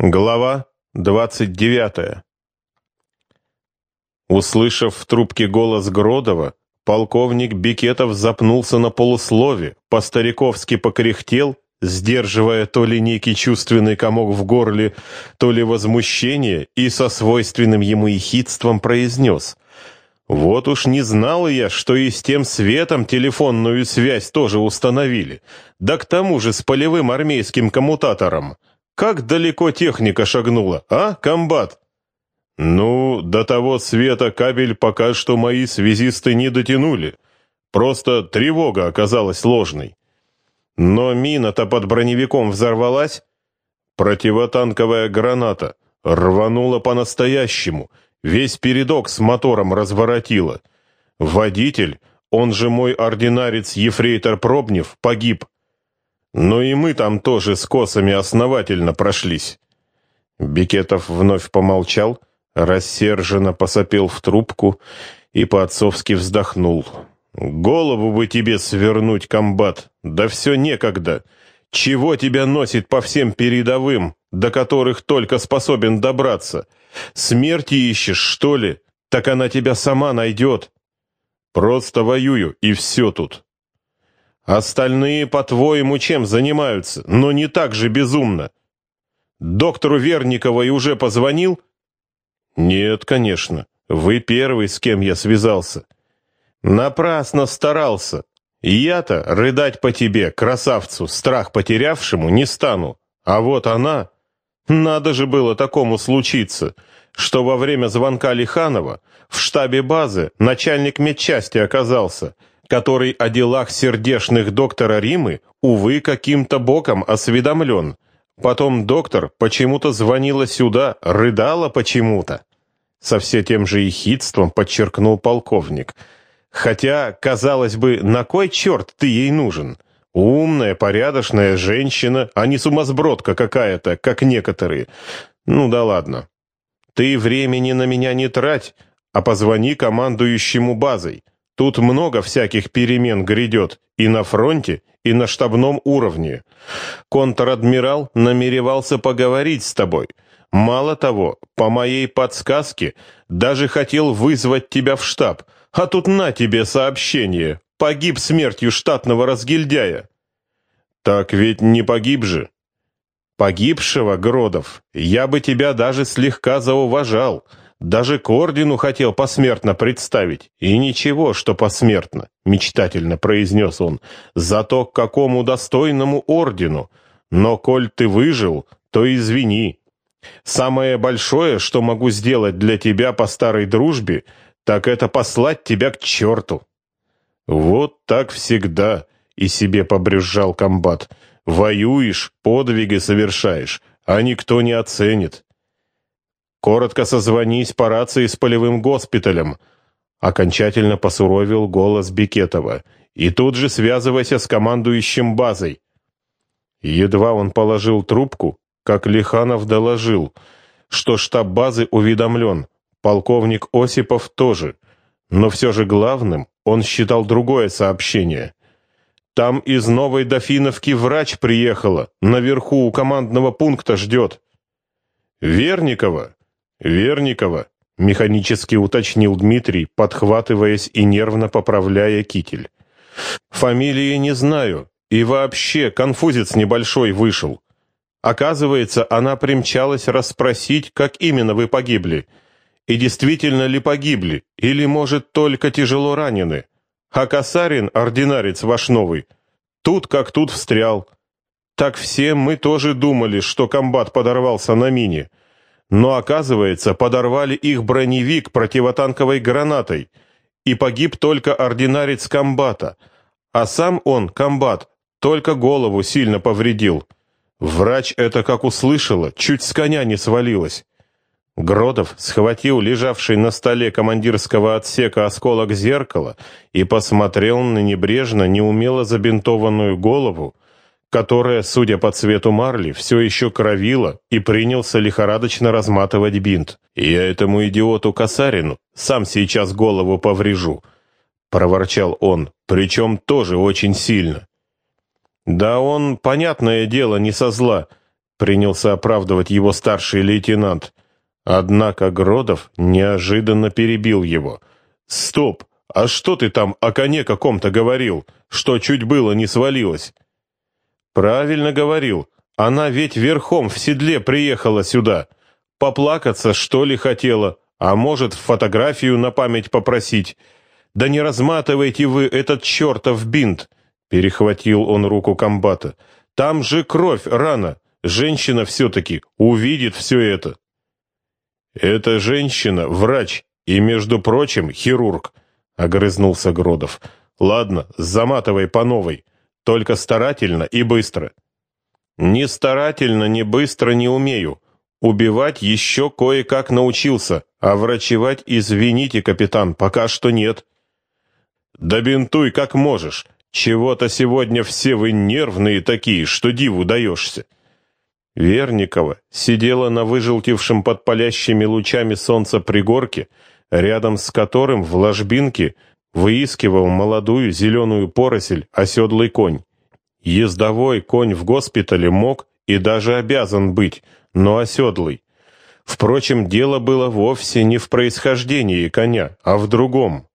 Глава двадцать девятая. Услышав в трубке голос Гродова, полковник Бекетов запнулся на полуслове, по-стариковски покряхтел, сдерживая то ли некий чувственный комок в горле, то ли возмущение, и со свойственным ему ехидством произнес «Вот уж не знал я, что и с тем светом телефонную связь тоже установили, да к тому же с полевым армейским коммутатором». Как далеко техника шагнула, а, комбат? Ну, до того света кабель пока что мои связисты не дотянули. Просто тревога оказалась ложной. Но мина-то под броневиком взорвалась. Противотанковая граната рванула по-настоящему, весь передок с мотором разворотила. Водитель, он же мой ординарец Ефрейтор Пробнев, погиб. Но и мы там тоже с косами основательно прошлись. Бикетов вновь помолчал, рассерженно посопел в трубку и по-отцовски вздохнул. «Голову бы тебе свернуть, комбат! Да все некогда! Чего тебя носит по всем передовым, до которых только способен добраться? Смерти ищешь, что ли? Так она тебя сама найдет! Просто воюю, и все тут!» Остальные, по-твоему, чем занимаются, но не так же безумно. Доктору Верниковой уже позвонил? Нет, конечно. Вы первый, с кем я связался. Напрасно старался. Я-то рыдать по тебе, красавцу, страх потерявшему, не стану. А вот она... Надо же было такому случиться, что во время звонка Лиханова в штабе базы начальник медчасти оказался — который о делах сердечных доктора Римы, увы, каким-то боком осведомлен. Потом доктор почему-то звонила сюда, рыдала почему-то. Со все тем же ехидством подчеркнул полковник. Хотя, казалось бы, на кой черт ты ей нужен? Умная, порядочная женщина, а не сумасбродка какая-то, как некоторые. Ну да ладно. Ты времени на меня не трать, а позвони командующему базой. Тут много всяких перемен грядет и на фронте, и на штабном уровне. Контр-адмирал намеревался поговорить с тобой. Мало того, по моей подсказке, даже хотел вызвать тебя в штаб. А тут на тебе сообщение. Погиб смертью штатного разгильдяя. Так ведь не погиб же. Погибшего, Гродов, я бы тебя даже слегка зауважал, даже к ордену хотел посмертно представить. И ничего, что посмертно, мечтательно произнес он. Зато к какому достойному ордену. Но коль ты выжил, то извини. Самое большое, что могу сделать для тебя по старой дружбе, так это послать тебя к черту. Вот так всегда, и себе побрюзжал комбат. Воюешь, подвиги совершаешь, а никто не оценит. Коротко созвонись по рации с полевым госпиталем. Окончательно посуровил голос Бекетова. И тут же связывайся с командующим базой. Едва он положил трубку, как Лиханов доложил, что штаб базы уведомлен, полковник Осипов тоже. Но все же главным он считал другое сообщение. Там из Новой Дофиновки врач приехала, наверху у командного пункта ждет. Верникова, «Верникова», — механически уточнил Дмитрий, подхватываясь и нервно поправляя китель. «Фамилии не знаю, и вообще конфузец небольшой вышел. Оказывается, она примчалась расспросить, как именно вы погибли, и действительно ли погибли, или, может, только тяжело ранены. А Касарин, ординарец ваш новый, тут как тут встрял. Так все мы тоже думали, что комбат подорвался на мине». Но, оказывается, подорвали их броневик противотанковой гранатой, и погиб только ординарец комбата, а сам он, комбат, только голову сильно повредил. Врач это как услышала, чуть с коня не свалилась. Гродов схватил лежавший на столе командирского отсека осколок зеркала и посмотрел на небрежно, неумело забинтованную голову, которая, судя по цвету марли, все еще кровила и принялся лихорадочно разматывать бинт. «Я этому идиоту Касарину сам сейчас голову поврежу», — проворчал он, причем тоже очень сильно. «Да он, понятное дело, не со зла. принялся оправдывать его старший лейтенант. Однако Гродов неожиданно перебил его. «Стоп! А что ты там о коне каком-то говорил, что чуть было не свалилось?» «Правильно говорил. Она ведь верхом в седле приехала сюда. Поплакаться, что ли, хотела, а может, фотографию на память попросить. Да не разматывайте вы этот чертов бинт!» Перехватил он руку комбата. «Там же кровь, рана. Женщина все-таки увидит все это». «Эта женщина — врач и, между прочим, хирург», — огрызнулся Гродов. «Ладно, заматывай по новой, только старательно и быстро». «Не старательно, не быстро не умею. Убивать еще кое-как научился, а врачевать, извините, капитан, пока что нет». «Да бинтуй как можешь. Чего-то сегодня все вы нервные такие, что диву даешься». Верникова сидела на выжелтевшем под палящими лучами солнца пригорке, рядом с которым в ложбинке выискивал молодую зеленую поросль оседлый конь. Ездовой конь в госпитале мог и даже обязан быть, но оседлый. Впрочем, дело было вовсе не в происхождении коня, а в другом.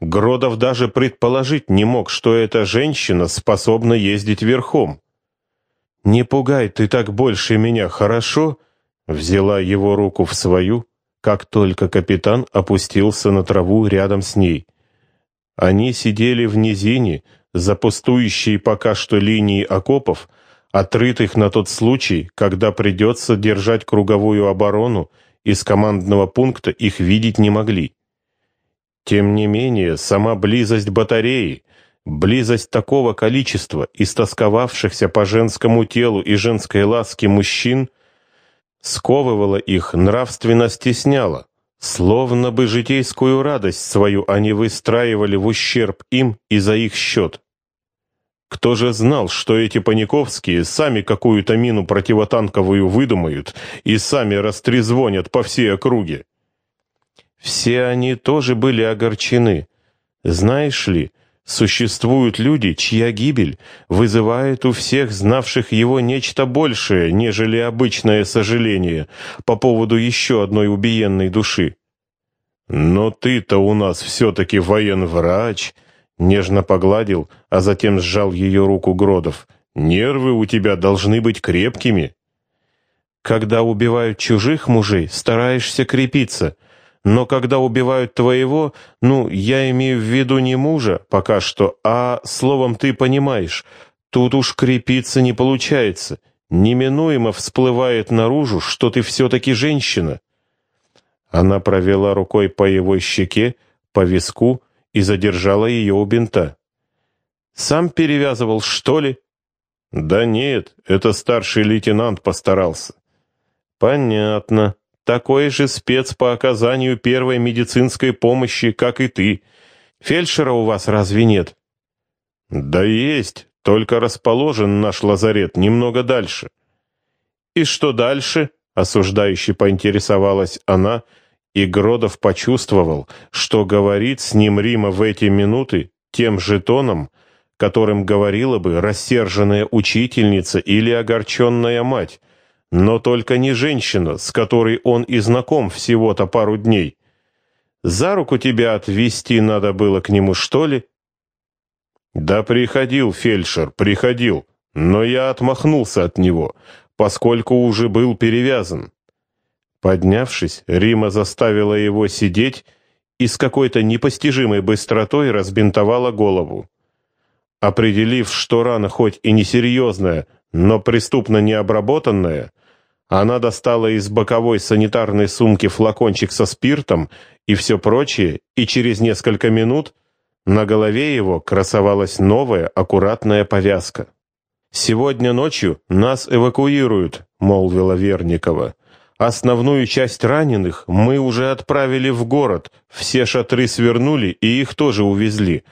Гродов даже предположить не мог, что эта женщина способна ездить верхом. «Не пугай ты так больше меня, хорошо?» Взяла его руку в свою, как только капитан опустился на траву рядом с ней. Они сидели в низине, за пустующей пока что линии окопов, отрытых на тот случай, когда придется держать круговую оборону, из командного пункта их видеть не могли. Тем не менее, сама близость батареи, Близость такого количества истосковавшихся по женскому телу и женской ласке мужчин сковывала их, нравственно стесняла, словно бы житейскую радость свою они выстраивали в ущерб им и за их счет. Кто же знал, что эти паниковские сами какую-то мину противотанковую выдумают и сами растрезвонят по всей округе? Все они тоже были огорчены. Знаешь ли, Существуют люди, чья гибель вызывает у всех знавших его нечто большее, нежели обычное сожаление по поводу еще одной убиенной души. «Но ты-то у нас все-таки военврач», — нежно погладил, а затем сжал ее руку Гродов. «Нервы у тебя должны быть крепкими». «Когда убивают чужих мужей, стараешься крепиться», но когда убивают твоего, ну, я имею в виду не мужа пока что, а, словом, ты понимаешь, тут уж крепиться не получается. Неминуемо всплывает наружу, что ты все-таки женщина». Она провела рукой по его щеке, по виску и задержала ее у бинта. «Сам перевязывал, что ли?» «Да нет, это старший лейтенант постарался». «Понятно», такой же спец по оказанию первой медицинской помощи, как и ты. Фельдшера у вас разве нет?» «Да есть, только расположен наш лазарет немного дальше». «И что дальше?» — осуждающе поинтересовалась она, и Гродов почувствовал, что говорит с ним Рима в эти минуты тем же тоном, которым говорила бы рассерженная учительница или огорченная мать, но только не женщина, с которой он и знаком всего-то пару дней. За руку тебя отвезти надо было к нему, что ли? Да приходил фельдшер, приходил, но я отмахнулся от него, поскольку уже был перевязан. Поднявшись, Рима заставила его сидеть и с какой-то непостижимой быстротой разбинтовала голову. Определив, что рана хоть и несерьезная, но преступно необработанная, она достала из боковой санитарной сумки флакончик со спиртом и все прочее, и через несколько минут на голове его красовалась новая аккуратная повязка. «Сегодня ночью нас эвакуируют», — молвила Верникова. «Основную часть раненых мы уже отправили в город, все шатры свернули и их тоже увезли.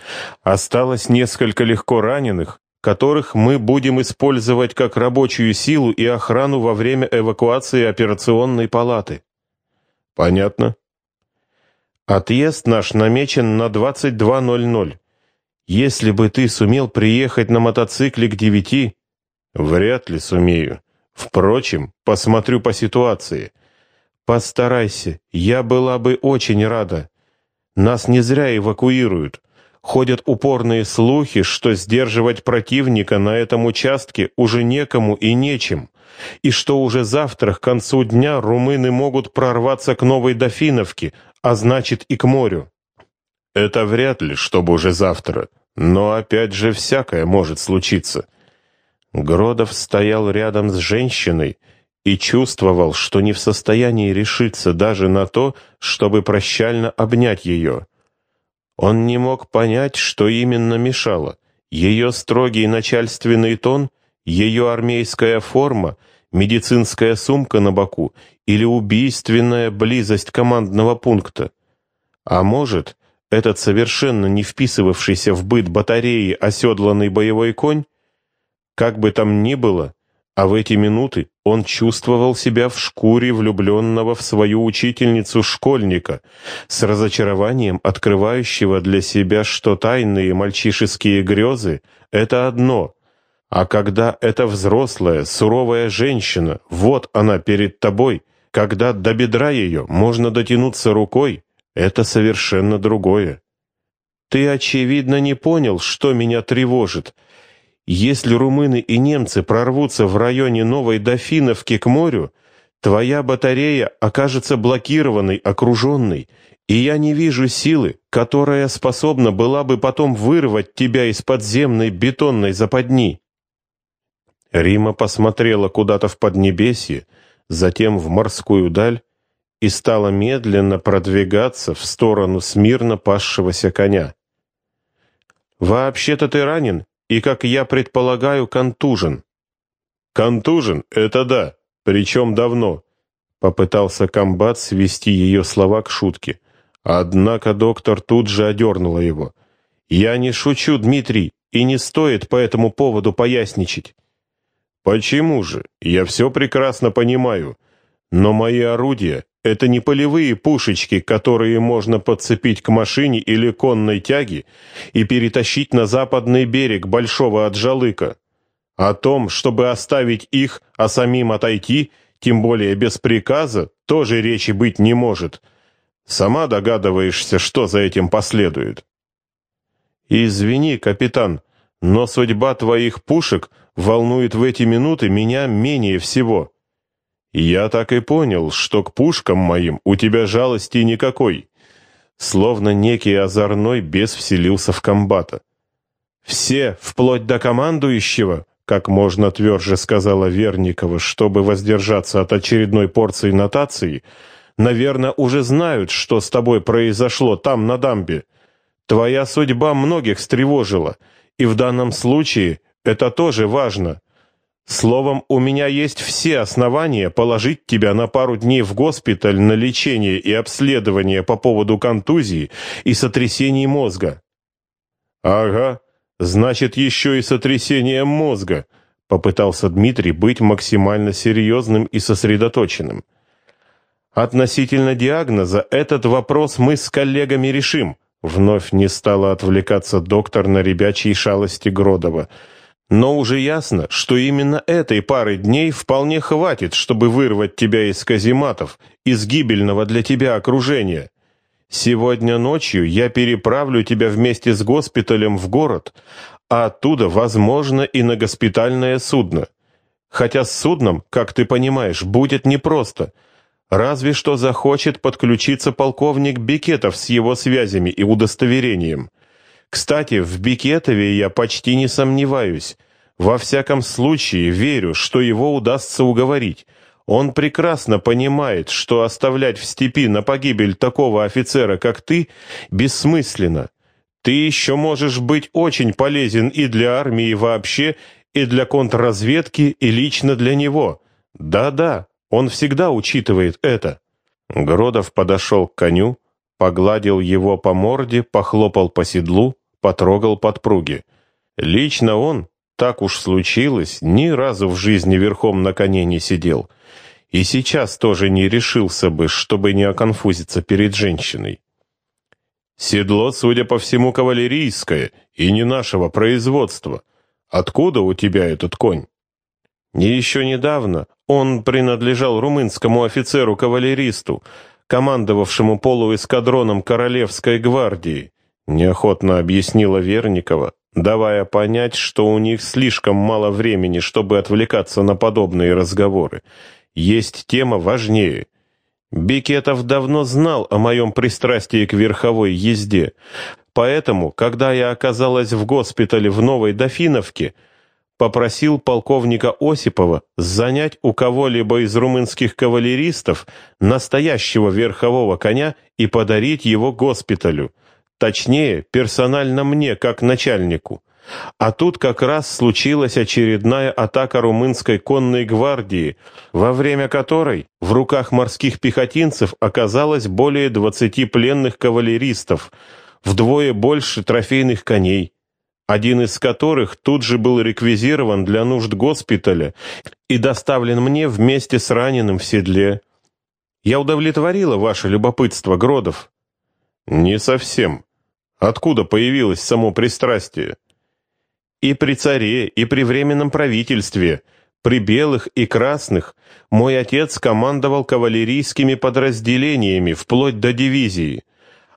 Осталось несколько легко раненых, которых мы будем использовать как рабочую силу и охрану во время эвакуации операционной палаты. Понятно. Отъезд наш намечен на 22.00. Если бы ты сумел приехать на мотоцикле к девяти, вряд ли сумею. Впрочем, посмотрю по ситуации. Постарайся, я была бы очень рада. Нас не зря эвакуируют. Ходят упорные слухи, что сдерживать противника на этом участке уже некому и нечем, и что уже завтра к концу дня румыны могут прорваться к Новой Дофиновке, а значит и к морю. Это вряд ли, чтобы уже завтра, но опять же всякое может случиться. Гродов стоял рядом с женщиной и чувствовал, что не в состоянии решиться даже на то, чтобы прощально обнять ее. Он не мог понять, что именно мешало. Ее строгий начальственный тон, ее армейская форма, медицинская сумка на боку или убийственная близость командного пункта. А может, этот совершенно не вписывавшийся в быт батареи оседланный боевой конь? Как бы там ни было, а в эти минуты он чувствовал себя в шкуре влюбленного в свою учительницу школьника, с разочарованием открывающего для себя, что тайные мальчишеские грезы — это одно, а когда эта взрослая, суровая женщина, вот она перед тобой, когда до бедра ее можно дотянуться рукой, это совершенно другое. Ты, очевидно, не понял, что меня тревожит — если румыны и немцы прорвутся в районе Новой Дофиновки к морю, твоя батарея окажется блокированной, окруженной, и я не вижу силы, которая способна была бы потом вырвать тебя из подземной бетонной западни». Рима посмотрела куда-то в поднебесье, затем в морскую даль и стала медленно продвигаться в сторону смирно пасшегося коня. «Вообще-то ты ранен и, как я предполагаю, контужен». «Контужен — это да, причем давно», — попытался комбат свести ее слова к шутке. Однако доктор тут же одернула его. «Я не шучу, Дмитрий, и не стоит по этому поводу поясничать». «Почему же? Я все прекрасно понимаю. Но мои орудия это не полевые пушечки, которые можно подцепить к машине или конной тяге и перетащить на западный берег Большого Аджалыка. О том, чтобы оставить их, а самим отойти, тем более без приказа, тоже речи быть не может. Сама догадываешься, что за этим последует. Извини, капитан, но судьба твоих пушек волнует в эти минуты меня менее всего. Я так и понял, что к пушкам моим у тебя жалости никакой. Словно некий озорной бес вселился в комбата. Все, вплоть до командующего, как можно тверже сказала Верникова, чтобы воздержаться от очередной порции нотации, наверное, уже знают, что с тобой произошло там, на дамбе. Твоя судьба многих встревожила, и в данном случае это тоже важно — Словом, у меня есть все основания положить тебя на пару дней в госпиталь на лечение и обследование по поводу контузии и сотрясений мозга. Ага, значит, еще и сотрясение мозга, попытался Дмитрий быть максимально серьезным и сосредоточенным. Относительно диагноза этот вопрос мы с коллегами решим. Вновь не стала отвлекаться доктор на ребячьи шалости Гродова. Но уже ясно, что именно этой пары дней вполне хватит, чтобы вырвать тебя из казематов, из гибельного для тебя окружения. Сегодня ночью я переправлю тебя вместе с госпиталем в город, а оттуда, возможно, и на госпитальное судно. Хотя с судном, как ты понимаешь, будет непросто. Разве что захочет подключиться полковник Бекетов с его связями и удостоверением. Кстати, в Бикетове я почти не сомневаюсь. Во всяком случае, верю, что его удастся уговорить. Он прекрасно понимает, что оставлять в степи на погибель такого офицера, как ты, бессмысленно. Ты еще можешь быть очень полезен и для армии вообще, и для контрразведки, и лично для него. Да-да, он всегда учитывает это. Гродов подошел к коню, погладил его по морде, похлопал по седлу, потрогал подпруги. Лично он, так уж случилось, ни разу в жизни верхом на коне не сидел. И сейчас тоже не решился бы, чтобы не оконфузиться перед женщиной. Седло, судя по всему, кавалерийское и не нашего производства. Откуда у тебя этот конь? Еще недавно он принадлежал румынскому офицеру-кавалеристу, командовавшему полуэскадроном Королевской гвардии, неохотно объяснила Верникова, давая понять, что у них слишком мало времени, чтобы отвлекаться на подобные разговоры. Есть тема важнее. Бекетов давно знал о моем пристрастии к верховой езде, поэтому, когда я оказалась в госпитале в Новой Дофиновке, попросил полковника Осипова занять у кого-либо из румынских кавалеристов настоящего верхового коня и подарить его госпиталю. Точнее, персонально мне, как начальнику. А тут как раз случилась очередная атака румынской конной гвардии, во время которой в руках морских пехотинцев оказалось более 20 пленных кавалеристов, вдвое больше трофейных коней, один из которых тут же был реквизирован для нужд госпиталя и доставлен мне вместе с раненым в седле. Я удовлетворила ваше любопытство, Гродов? Не совсем. Откуда появилось само пристрастие? И при царе, и при временном правительстве, при белых и красных, мой отец командовал кавалерийскими подразделениями вплоть до дивизии.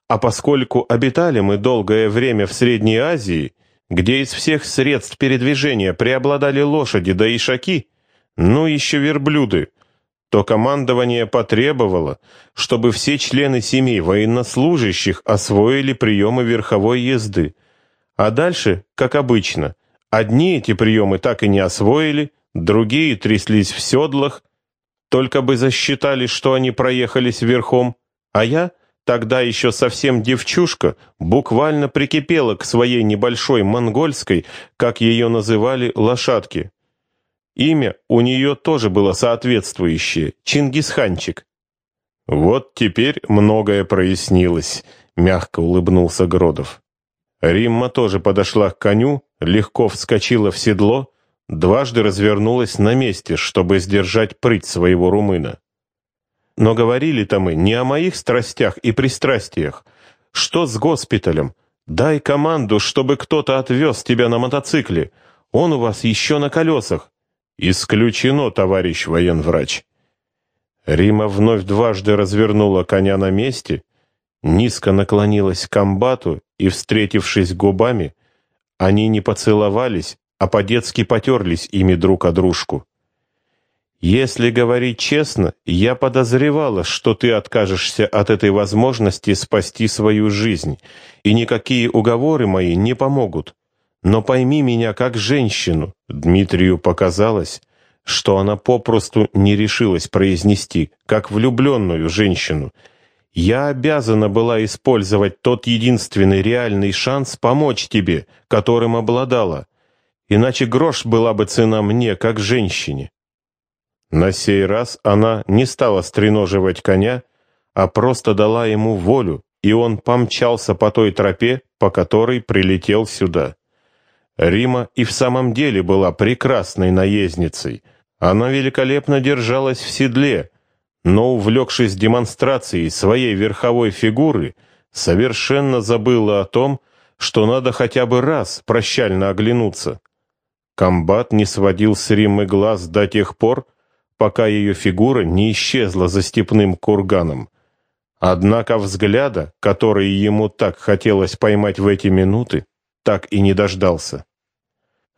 А поскольку обитали мы долгое время в Средней Азии, где из всех средств передвижения преобладали лошади да ишаки, ну еще верблюды, то командование потребовало, чтобы все члены семей военнослужащих освоили приемы верховой езды. А дальше, как обычно, одни эти приемы так и не освоили, другие тряслись в седлах, только бы засчитали, что они проехались верхом, а я — тогда еще совсем девчушка, буквально прикипела к своей небольшой монгольской, как ее называли, лошадке. Имя у нее тоже было соответствующее — Чингисханчик. «Вот теперь многое прояснилось», — мягко улыбнулся Гродов. Римма тоже подошла к коню, легко вскочила в седло, дважды развернулась на месте, чтобы сдержать прыть своего румына. Но говорили-то мы не о моих страстях и пристрастиях. Что с госпиталем? Дай команду, чтобы кто-то отвез тебя на мотоцикле. Он у вас еще на колесах. Исключено, товарищ военврач. Рима вновь дважды развернула коня на месте, низко наклонилась к комбату и, встретившись губами, они не поцеловались, а по-детски потерлись ими друг о дружку. Если говорить честно, я подозревала, что ты откажешься от этой возможности спасти свою жизнь, и никакие уговоры мои не помогут. Но пойми меня как женщину. Дмитрию показалось, что она попросту не решилась произнести, как влюбленную женщину. Я обязана была использовать тот единственный реальный шанс помочь тебе, которым обладала. Иначе грош была бы цена мне, как женщине. На сей раз она не стала стреноживать коня, а просто дала ему волю, и он помчался по той тропе, по которой прилетел сюда. Рима и в самом деле была прекрасной наездницей. Она великолепно держалась в седле, но, увлекшись демонстрацией своей верховой фигуры, совершенно забыла о том, что надо хотя бы раз прощально оглянуться. Комбат не сводил с Риммы глаз до тех пор, пока ее фигура не исчезла за степным курганом. Однако взгляда, который ему так хотелось поймать в эти минуты, так и не дождался.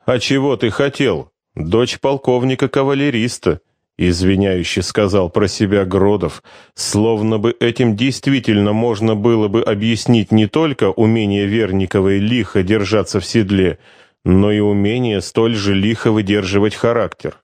«А чего ты хотел? Дочь полковника-кавалериста», извиняюще сказал про себя Гродов, словно бы этим действительно можно было бы объяснить не только умение Верниковой лихо держаться в седле, но и умение столь же лихо выдерживать характер.